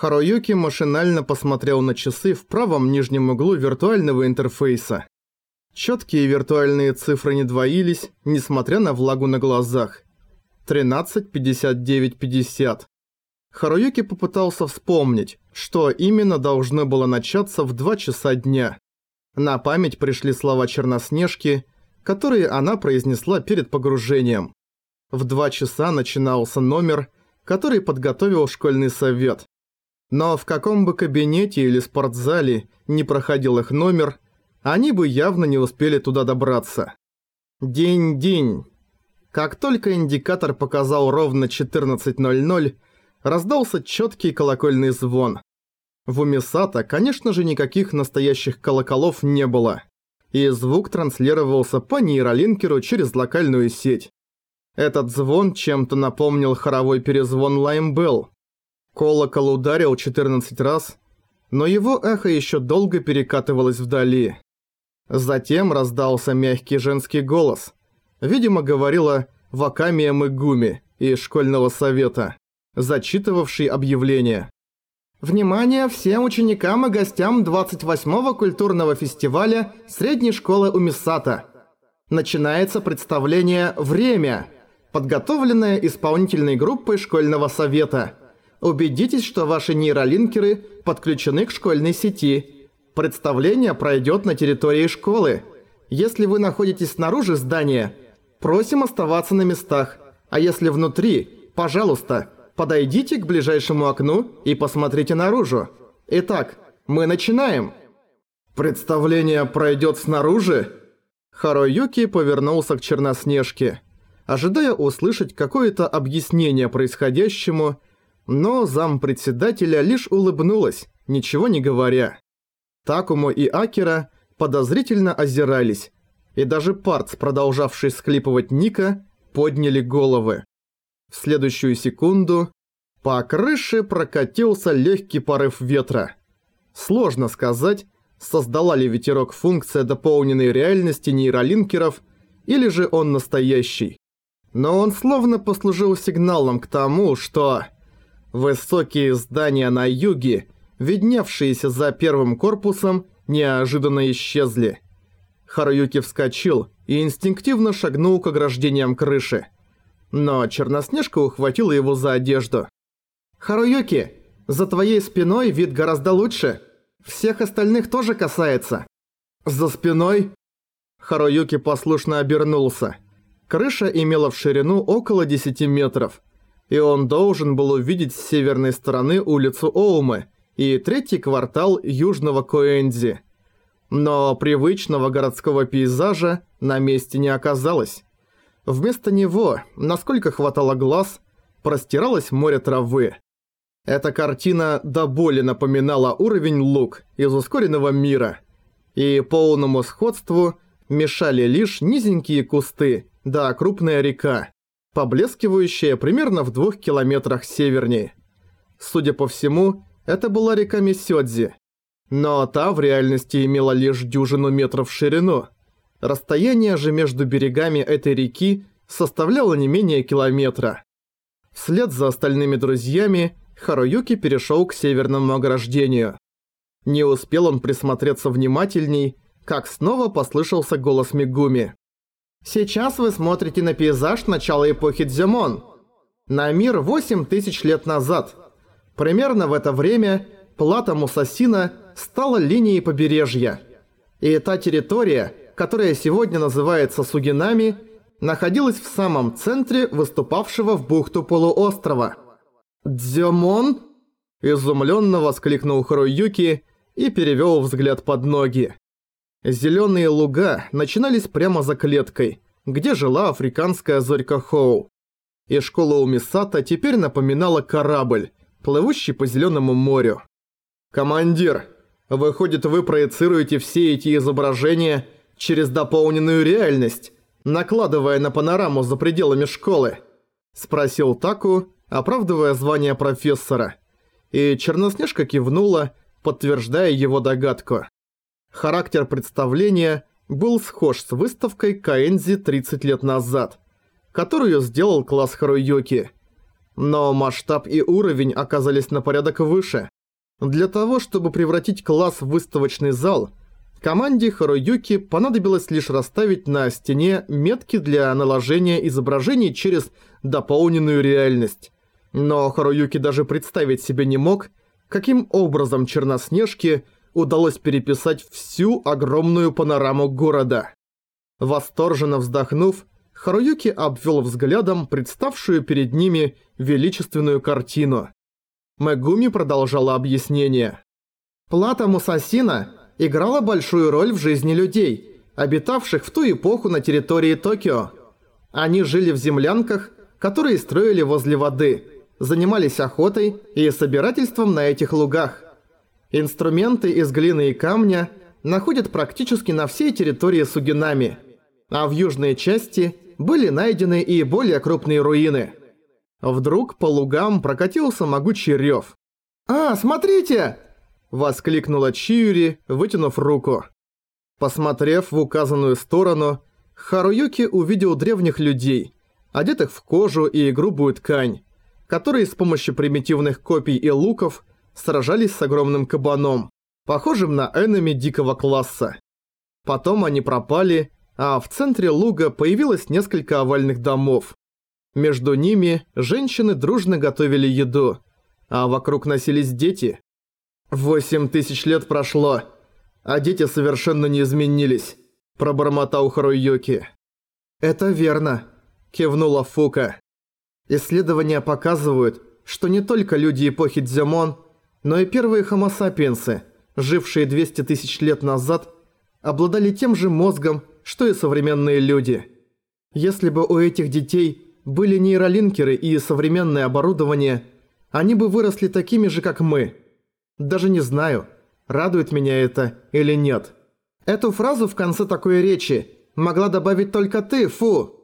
Харуюки машинально посмотрел на часы в правом нижнем углу виртуального интерфейса. Четкие виртуальные цифры не двоились, несмотря на влагу на глазах. 13.59.50. Харуюки попытался вспомнить, что именно должно было начаться в 2 часа дня. На память пришли слова Черноснежки, которые она произнесла перед погружением. В 2 часа начинался номер, который подготовил школьный совет. Но в каком бы кабинете или спортзале не проходил их номер, они бы явно не успели туда добраться. День-день. Как только индикатор показал ровно 14.00, раздался четкий колокольный звон. В Умисата, конечно же, никаких настоящих колоколов не было, и звук транслировался по нейролинкеру через локальную сеть. Этот звон чем-то напомнил хоровой перезвон Лаймбелл, Колокол ударил 14 раз, но его эхо еще долго перекатывалось вдали. Затем раздался мягкий женский голос. Видимо, говорила Вакамия Мэгуми из школьного совета, зачитывавший объявление. Внимание всем ученикам и гостям 28-го культурного фестиваля Средней школы Умисата. Начинается представление «Время», подготовленное исполнительной группой школьного совета – Убедитесь, что ваши нейролинкеры подключены к школьной сети. Представление пройдет на территории школы. Если вы находитесь снаружи здания, просим оставаться на местах. А если внутри, пожалуйста, подойдите к ближайшему окну и посмотрите наружу. Итак, мы начинаем. Представление пройдет снаружи? Харуюки повернулся к Черноснежке, ожидая услышать какое-то объяснение происходящему, но зампредседателя лишь улыбнулась, ничего не говоря. Такому и Акера подозрительно озирались, и даже Партс, продолжавший схлипывать Ника, подняли головы. В следующую секунду по крыше прокатился легкий порыв ветра. Сложно сказать, создала ли ветерок функция дополненной реальности нейролинкеров, или же он настоящий. Но он словно послужил сигналом к тому, что... Высокие здания на юге, видневшиеся за первым корпусом, неожиданно исчезли. Харуюки вскочил и инстинктивно шагнул к ограждениям крыши. Но Черноснежка ухватила его за одежду. «Харуюки, за твоей спиной вид гораздо лучше. Всех остальных тоже касается». «За спиной?» Харуюки послушно обернулся. Крыша имела в ширину около 10 метров и он должен был увидеть с северной стороны улицу Оумы и третий квартал южного Коэнзи. Но привычного городского пейзажа на месте не оказалось. Вместо него, насколько хватало глаз, простиралось море травы. Эта картина до боли напоминала уровень лук из ускоренного мира, и полному сходству мешали лишь низенькие кусты да крупная река поблескивающая примерно в двух километрах севернее. Судя по всему, это была река Мисёдзи. Но та в реальности имела лишь дюжину метров в ширину. Расстояние же между берегами этой реки составляло не менее километра. Вслед за остальными друзьями Харуюки перешел к северному ограждению. Не успел он присмотреться внимательней, как снова послышался голос Мигуми. Сейчас вы смотрите на пейзаж начала эпохи Дзюмон. На мир 8 тысяч лет назад. Примерно в это время плата Мусасина стала линией побережья. И та территория, которая сегодня называется Сугинами, находилась в самом центре выступавшего в бухту полуострова. «Дзюмон?» – изумленно воскликнул Харуюки и перевел взгляд под ноги. Зелёные луга начинались прямо за клеткой, где жила африканская зорька Хоу. И школа у Мисата теперь напоминала корабль, плывущий по зелёному морю. «Командир, выходит вы проецируете все эти изображения через дополненную реальность, накладывая на панораму за пределами школы?» Спросил Таку, оправдывая звание профессора. И Черноснежка кивнула, подтверждая его догадку. Характер представления был схож с выставкой Каэнзи 30 лет назад, которую сделал класс Харуюки. Но масштаб и уровень оказались на порядок выше. Для того, чтобы превратить класс в выставочный зал, команде Харуюки понадобилось лишь расставить на стене метки для наложения изображений через дополненную реальность. Но Харуюки даже представить себе не мог, каким образом Черноснежке удалось переписать всю огромную панораму города. Восторженно вздохнув, Харуюки обвел взглядом представшую перед ними величественную картину. Мегуми продолжала объяснение. Плата Мусасина играла большую роль в жизни людей, обитавших в ту эпоху на территории Токио. Они жили в землянках, которые строили возле воды, занимались охотой и собирательством на этих лугах. Инструменты из глины и камня находят практически на всей территории Сугинами, а в южной части были найдены и более крупные руины – Вдруг по лугам прокатился могучий рёв. «А, смотрите!» – воскликнула Чиури, вытянув руку. Посмотрев в указанную сторону, Харуюки увидел древних людей, одетых в кожу и грубую ткань, которые с помощью примитивных копий и луков сражались с огромным кабаном, похожим на энеми дикого класса. Потом они пропали, а в центре луга появилось несколько овальных домов, между ними женщины дружно готовили еду, а вокруг носились дети. «Восемь тысяч лет прошло, а дети совершенно не изменились», – пробормотал Харуюки. «Это верно», – кивнула Фука. «Исследования показывают, что не только люди эпохи Дзюмон, но и первые хомо-сапиенсы, жившие 200 тысяч лет назад, обладали тем же мозгом, что и современные люди. Если бы у этих детей – были нейролинкеры и современное оборудование, они бы выросли такими же, как мы. Даже не знаю, радует меня это или нет. Эту фразу в конце такой речи могла добавить только ты, фу.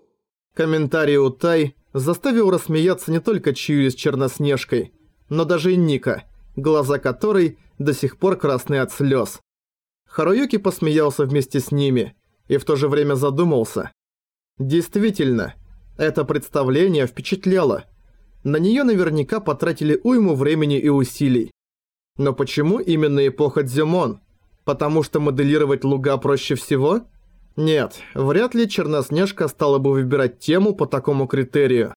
Комментарий у Тай заставил рассмеяться не только Чью с Черноснежкой, но даже и Ника, глаза которой до сих пор красные от слез. Харуюки посмеялся вместе с ними и в то же время задумался. Действительно, это представление впечатляло. На неё наверняка потратили уйму времени и усилий. Но почему именно эпоха Дзюмон? Потому что моделировать луга проще всего? Нет, вряд ли Черноснежка стала бы выбирать тему по такому критерию.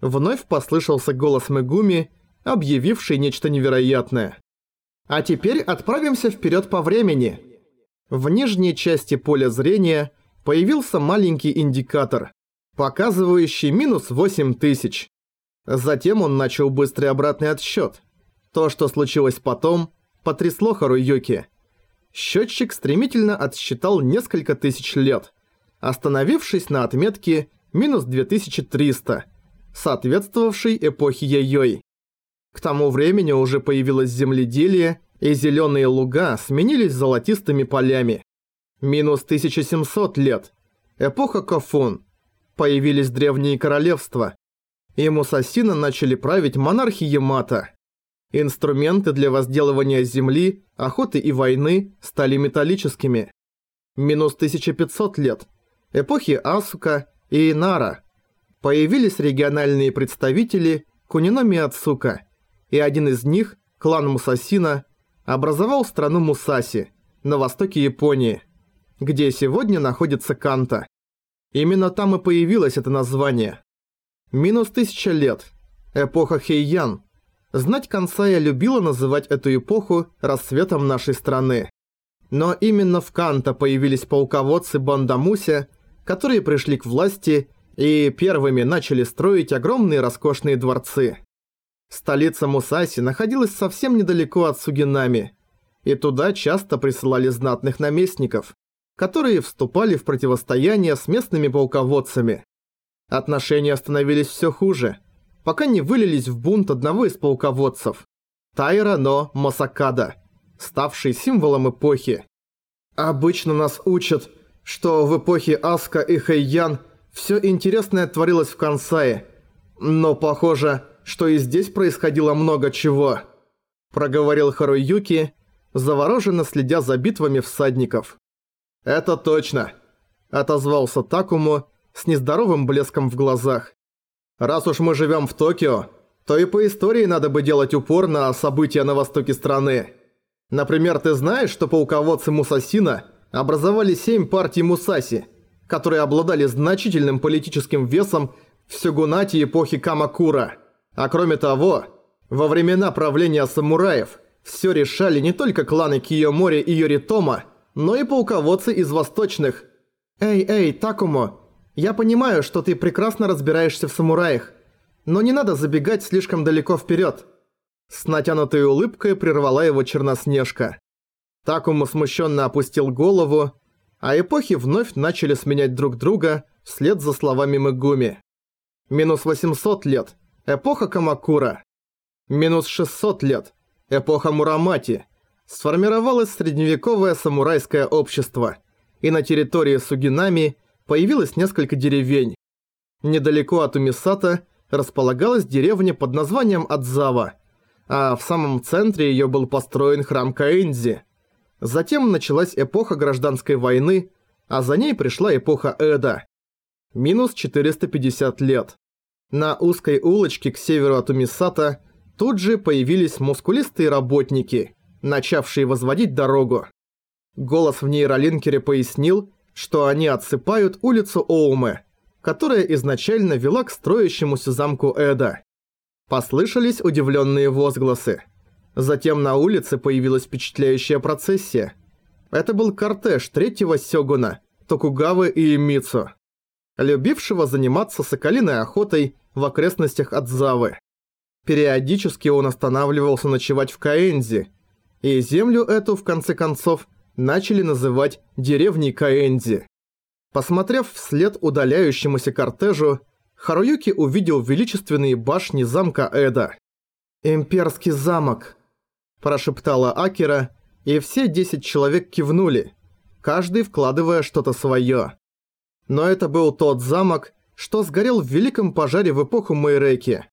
Вновь послышался голос Мегуми, объявивший нечто невероятное. А теперь отправимся вперед по времени. В нижней части поля зрения появился маленький индикатор показывающий минус 8000. Затем он начал быстрый обратный отсчет. То, что случилось потом, потрясло Харуюки. Счетчик стремительно отсчитал несколько тысяч лет, остановившись на отметке минус 2300, соответствовавшей эпохе Яйой. К тому времени уже появилось земледелие, и зеленые луга сменились золотистыми полями. Минус 1700 лет. Эпоха Кофун появились древние королевства, и Мусасина начали править монархи Ямато. Инструменты для возделывания земли, охоты и войны стали металлическими. Минус 1500 лет. Эпохи Асука и Инара. Появились региональные представители Куниноми Ацука, и один из них, клан Мусасина, образовал страну Мусаси на востоке Японии, где сегодня находится Канта. Именно там и появилось это название. Минус тысяча лет. Эпоха Хейян. Знать конца я любила называть эту эпоху расцветом нашей страны. Но именно в Канта появились полководцы Бандамуся, которые пришли к власти и первыми начали строить огромные роскошные дворцы. Столица Мусаси находилась совсем недалеко от Сугинами, и туда часто присылали знатных наместников которые вступали в противостояние с местными полководцами. Отношения становились все хуже, пока не вылились в бунт одного из полководцев – Тайра Но Масакада, ставший символом эпохи. Обычно нас учат, что в эпохе Аска и Хэйян все интересное творилось в Кансае, но похоже, что и здесь происходило много чего, проговорил Харуюки, завороженно следя за битвами всадников. «Это точно», – отозвался Такому с нездоровым блеском в глазах. «Раз уж мы живем в Токио, то и по истории надо бы делать упор на события на востоке страны. Например, ты знаешь, что полководцы Мусасина образовали семь партий Мусаси, которые обладали значительным политическим весом в сёгунате эпохи Камакура. А кроме того, во времена правления самураев все решали не только кланы Киёмори и Йоритома, но и полководцы из восточных. «Эй, эй, Такумо, я понимаю, что ты прекрасно разбираешься в самураях, но не надо забегать слишком далеко вперед. С натянутой улыбкой прервала его Черноснежка. Такому смущенно опустил голову, а эпохи вновь начали сменять друг друга вслед за словами Мегуми. Минус 800 лет. Эпоха Камакура. Минус 600 лет. Эпоха Мурамати. Сформировалось средневековое самурайское общество, и на территории Сугинами появилось несколько деревень. Недалеко от Умисата располагалась деревня под названием Адзава, а в самом центре ее был построен храм Каэнзи. Затем началась эпоха гражданской войны, а за ней пришла эпоха Эда. Минус 450 лет. На узкой улочке к северу от Умисата тут же появились мускулистые работники, начавшие возводить дорогу. Голос в нейролинкере пояснил, что они отсыпают улицу Оуме, которая изначально вела к строящемуся замку Эда. Послышались удивленные возгласы. Затем на улице появилась впечатляющая процессия. Это был кортеж третьего сёгуна, Токугавы и Мицу, любившего заниматься соколиной охотой в окрестностях Адзавы. Периодически он останавливался ночевать в Каэнзи, и землю эту, в конце концов, начали называть деревней Каэнзи. Посмотрев вслед удаляющемуся кортежу, Харуюки увидел величественные башни замка Эда. «Имперский замок», – прошептала Акера, и все десять человек кивнули, каждый вкладывая что-то своё. Но это был тот замок, что сгорел в великом пожаре в эпоху Мэйреки.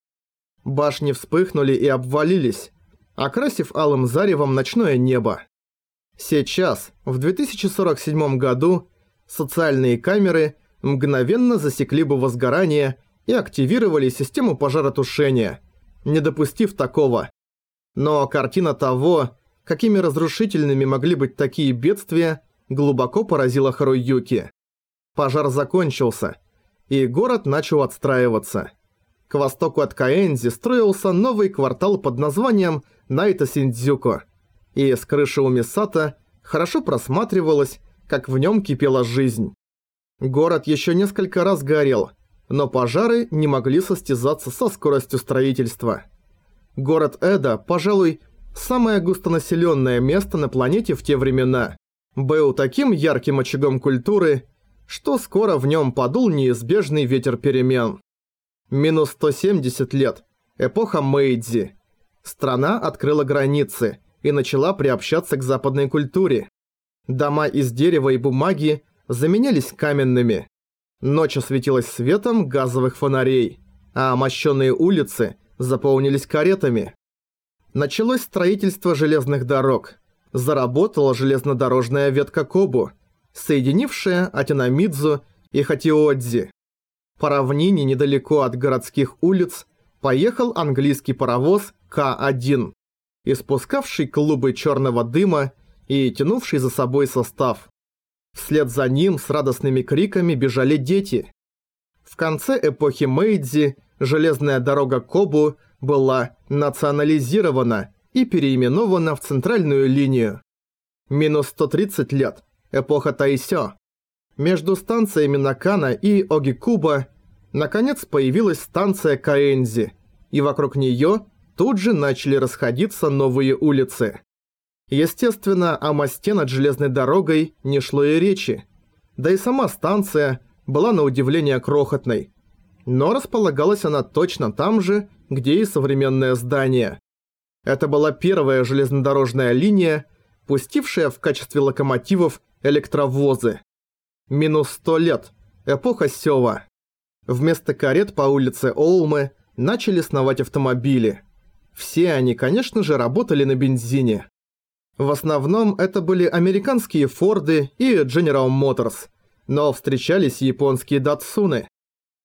Башни вспыхнули и обвалились, окрасив алым заревом ночное небо. Сейчас, в 2047 году, социальные камеры мгновенно засекли бы возгорание и активировали систему пожаротушения, не допустив такого. Но картина того, какими разрушительными могли быть такие бедствия, глубоко поразила Харуюки. Пожар закончился, и город начал отстраиваться. К востоку от Каэнзи строился новый квартал под названием Найта-Синдзюко, и с крыши Умисата хорошо просматривалось как в нем кипела жизнь. Город еще несколько раз горел, но пожары не могли состязаться со скоростью строительства. Город Эда, пожалуй, самое густонаселенное место на планете в те времена, был таким ярким очагом культуры, что скоро в нем подул неизбежный ветер перемен. Минус 170 лет. Эпоха Мэйдзи. Страна открыла границы и начала приобщаться к западной культуре. Дома из дерева и бумаги заменялись каменными. Ночь осветилась светом газовых фонарей, а мощенные улицы заполнились каретами. Началось строительство железных дорог. Заработала железнодорожная ветка Кобу, соединившая Атинамидзу и Хатиодзи. По равнине недалеко от городских улиц поехал английский паровоз К-1, испускавший клубы черного дыма и тянувший за собой состав. Вслед за ним с радостными криками бежали дети. В конце эпохи Мэйдзи железная дорога Кобу была национализирована и переименована в центральную линию. Минус 130 лет. Эпоха Тайсё. Между станциями Накана и Огикуба наконец появилась станция Каэнзи, и вокруг неё тут же начали расходиться новые улицы. Естественно, о мосте над железной дорогой не шло и речи. Да и сама станция была на удивление крохотной. Но располагалась она точно там же, где и современное здание. Это была первая железнодорожная линия, пустившая в качестве локомотивов электровозы. Минус сто лет. Эпоха Сёва. Вместо карет по улице Олмы начали сновать автомобили. Все они, конечно же, работали на бензине. В основном это были американские Форды и General Motors, но встречались японские Датсуны.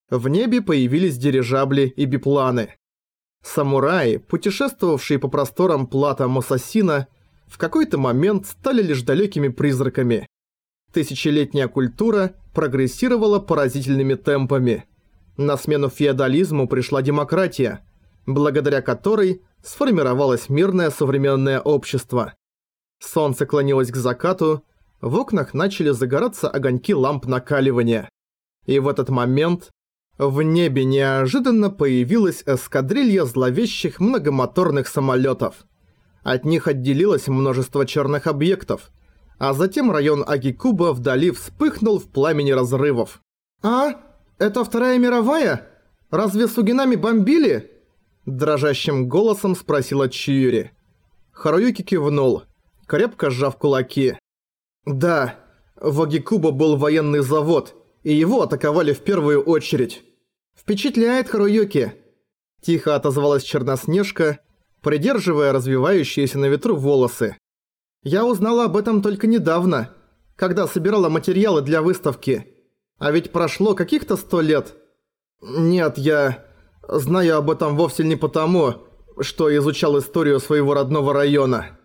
В небе появились дирижабли и бипланы. Самураи, путешествовавшие по просторам плата Мосасина, в какой-то момент стали лишь далекими призраками. Тысячелетняя культура прогрессировала поразительными темпами. На смену феодализму пришла демократия, благодаря которой сформировалось мирное современное общество. Солнце клонилось к закату, в окнах начали загораться огоньки ламп накаливания. И в этот момент в небе неожиданно появилась эскадрилья зловещих многомоторных самолетов. От них отделилось множество черных объектов, а затем район Агикуба вдали вспыхнул в пламени разрывов. «А? Это Вторая мировая? Разве Сугинами бомбили?» Дрожащим голосом спросила Чиюри. Харуюки кивнул, крепко сжав кулаки. «Да, в Агикуба был военный завод, и его атаковали в первую очередь». «Впечатляет, Харуюки!» Тихо отозвалась Черноснежка, придерживая развивающиеся на ветру волосы. «Я узнала об этом только недавно, когда собирала материалы для выставки. А ведь прошло каких-то сто лет. Нет, я знаю об этом вовсе не потому, что изучал историю своего родного района».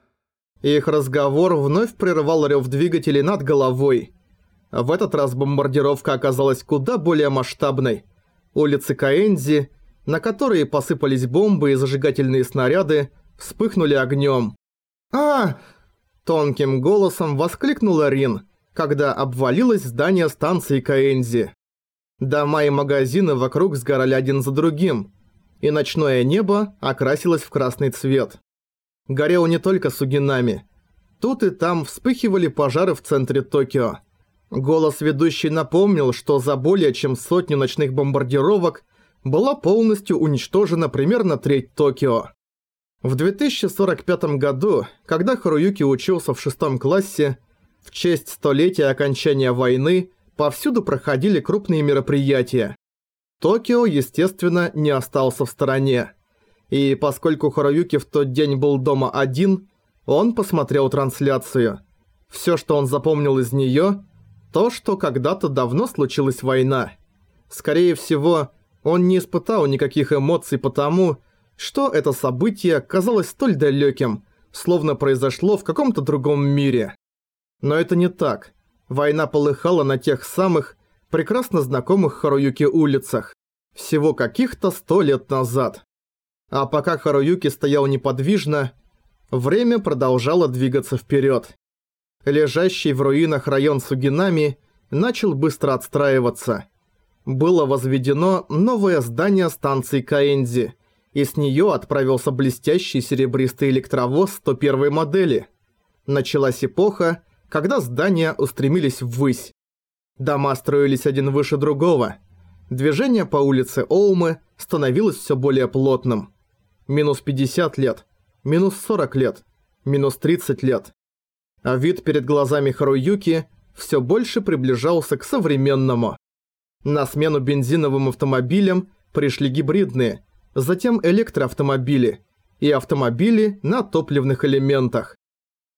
Их разговор вновь прервал рёв двигателей над головой. В этот раз бомбардировка оказалась куда более масштабной. Улицы Каэнзи, на которые посыпались бомбы и зажигательные снаряды, вспыхнули огнём. а Тонким голосом воскликнула Рин, когда обвалилось здание станции Каэнзи. Дома и магазины вокруг сгорали один за другим, и ночное небо окрасилось в красный цвет. Горел не только Сугинами. Тут и там вспыхивали пожары в центре Токио. Голос ведущей напомнил, что за более чем сотню ночных бомбардировок была полностью уничтожена примерно треть Токио. В 2045 году, когда Харуюки учился в шестом классе, в честь столетия окончания войны повсюду проходили крупные мероприятия. Токио, естественно, не остался в стороне. И поскольку Харуюки в тот день был дома один, он посмотрел трансляцию. Все, что он запомнил из нее, то, что когда-то давно случилась война. Скорее всего, он не испытал никаких эмоций потому, что это событие казалось столь далеким, словно произошло в каком-то другом мире. Но это не так. Война полыхала на тех самых, прекрасно знакомых Харуюки улицах. Всего каких-то сто лет назад. А пока Харуюки стоял неподвижно, время продолжало двигаться вперед. Лежащий в руинах район Сугинами начал быстро отстраиваться. Было возведено новое здание станции Каэнзи, и с нее отправился блестящий серебристый электровоз 101 модели. Началась эпоха, когда здания устремились ввысь. Дома строились один выше другого. Движение по улице Оумы становилось все более плотным минус 50 лет, минус 40 лет, минус 30 лет. А вид перед глазами Харуюки все больше приближался к современному. На смену бензиновым автомобилям пришли гибридные, затем электроавтомобили и автомобили на топливных элементах.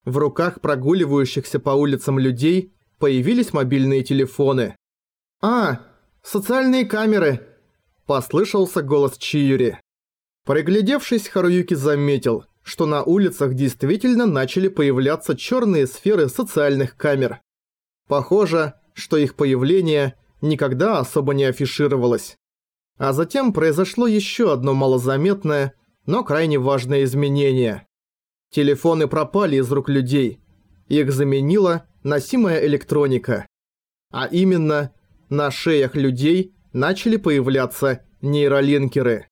В руках прогуливающихся по улицам людей появились мобильные телефоны. «А, социальные камеры!» – послышался голос Чиюри. Приглядевшись, Харуюки заметил, что на улицах действительно начали появляться черные сферы социальных камер. Похоже, что их появление никогда особо не афишировалось. А затем произошло еще одно малозаметное, но крайне важное изменение. Телефоны пропали из рук людей. Их заменила носимая электроника. А именно, на шеях людей начали появляться нейролинкеры.